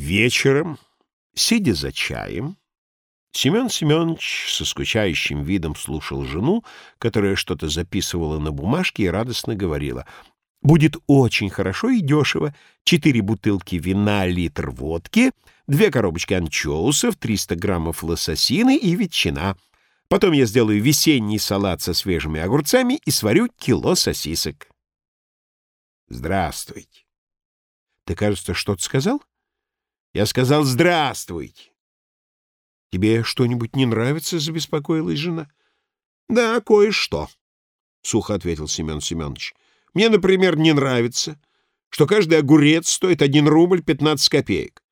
Вечером, сидя за чаем, Семен Семенович со скучающим видом слушал жену, которая что-то записывала на бумажке и радостно говорила. «Будет очень хорошо и дешево. Четыре бутылки вина, литр водки, две коробочки анчоусов, 300 граммов лососины и ветчина. Потом я сделаю весенний салат со свежими огурцами и сварю кило сосисок». «Здравствуйте». «Ты, кажется, что-то сказал?» Я сказал «Здравствуйте». «Тебе что-нибудь не нравится?» — забеспокоилась жена. «Да, кое-что», — сухо ответил Семен Семенович. «Мне, например, не нравится, что каждый огурец стоит один рубль пятнадцать копеек».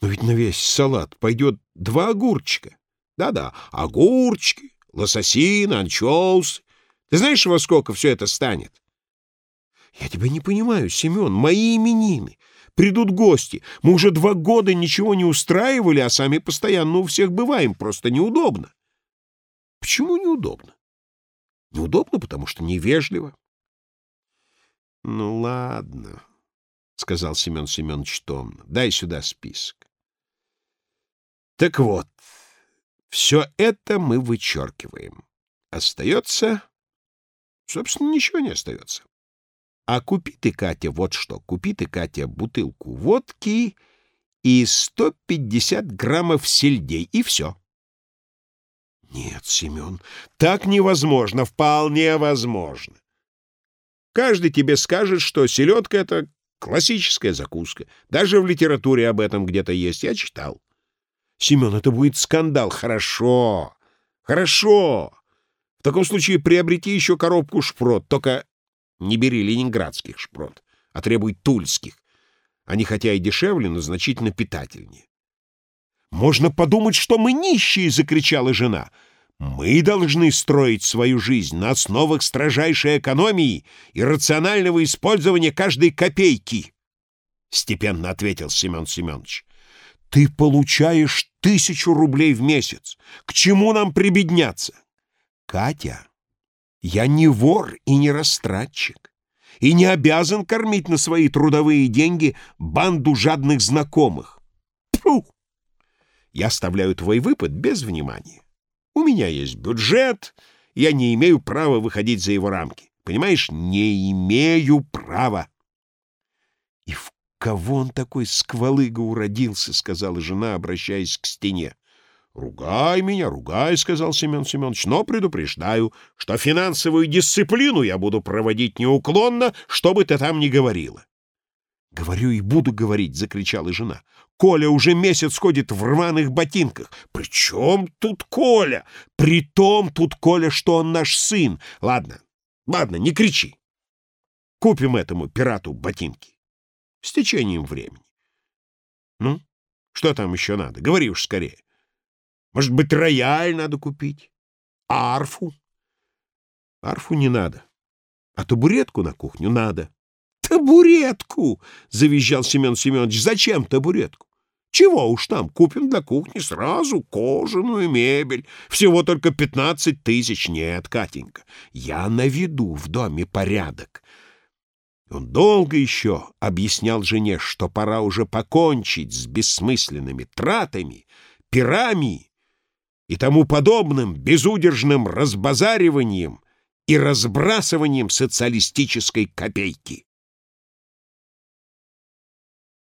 «Но ведь на весь салат пойдет два огурчика». «Да-да, огурчики, лососин, анчоусы. Ты знаешь, во сколько все это станет?» «Я тебя не понимаю, Семен, мои именины. Придут гости. Мы уже два года ничего не устраивали, а сами постоянно у всех бываем. Просто неудобно. Почему неудобно? Неудобно, потому что невежливо. Ну, ладно, — сказал Семен Семенович томно. Дай сюда список. Так вот, все это мы вычеркиваем. Остается... Собственно, ничего не остается. А купи ты, Катя, вот что. Купи ты, Катя, бутылку водки и 150 граммов сельдей, и все. Нет, Семен, так невозможно, вполне возможно. Каждый тебе скажет, что селедка — это классическая закуска. Даже в литературе об этом где-то есть, я читал. Семен, это будет скандал. Хорошо, хорошо. В таком случае приобрети еще коробку шпрот, только не бери ленинградских шпрот, а требуй тульских. Они хотя и дешевле, но значительно питательнее. «Можно подумать, что мы нищие!» — закричала жена. «Мы должны строить свою жизнь на основах строжайшей экономии и рационального использования каждой копейки!» — степенно ответил Семен Семенович. «Ты получаешь тысячу рублей в месяц. К чему нам прибедняться?» «Катя, я не вор и не растратчик, и не обязан кормить на свои трудовые деньги банду жадных знакомых. Фу! Я оставляю твой выпад без внимания. У меня есть бюджет, я не имею права выходить за его рамки. Понимаешь, не имею права. И в кого он такой сквалыга уродился, сказала жена, обращаясь к стене. «Ругай меня, ругай», — сказал Семен Семенович, — «но предупреждаю, что финансовую дисциплину я буду проводить неуклонно, что бы ты там ни говорила». «Говорю и буду говорить», — закричала жена. «Коля уже месяц ходит в рваных ботинках». «При чем тут Коля? При том тут Коля, что он наш сын. Ладно, ладно, не кричи. Купим этому пирату ботинки. С течением времени. Ну, что там еще надо? Говори уж скорее». Может быть, рояль надо купить? арфу? Арфу не надо. А табуретку на кухню надо. Табуретку! — завизжал Семен Семенович. Зачем табуретку? Чего уж там, купим для кухни сразу кожаную мебель. Всего только пятнадцать тысяч. Нет, Катенька, я наведу в доме порядок. Он долго еще объяснял жене, что пора уже покончить с бессмысленными тратами, пирами и тому подобным безудержным разбазариванием и разбрасыванием социалистической копейки.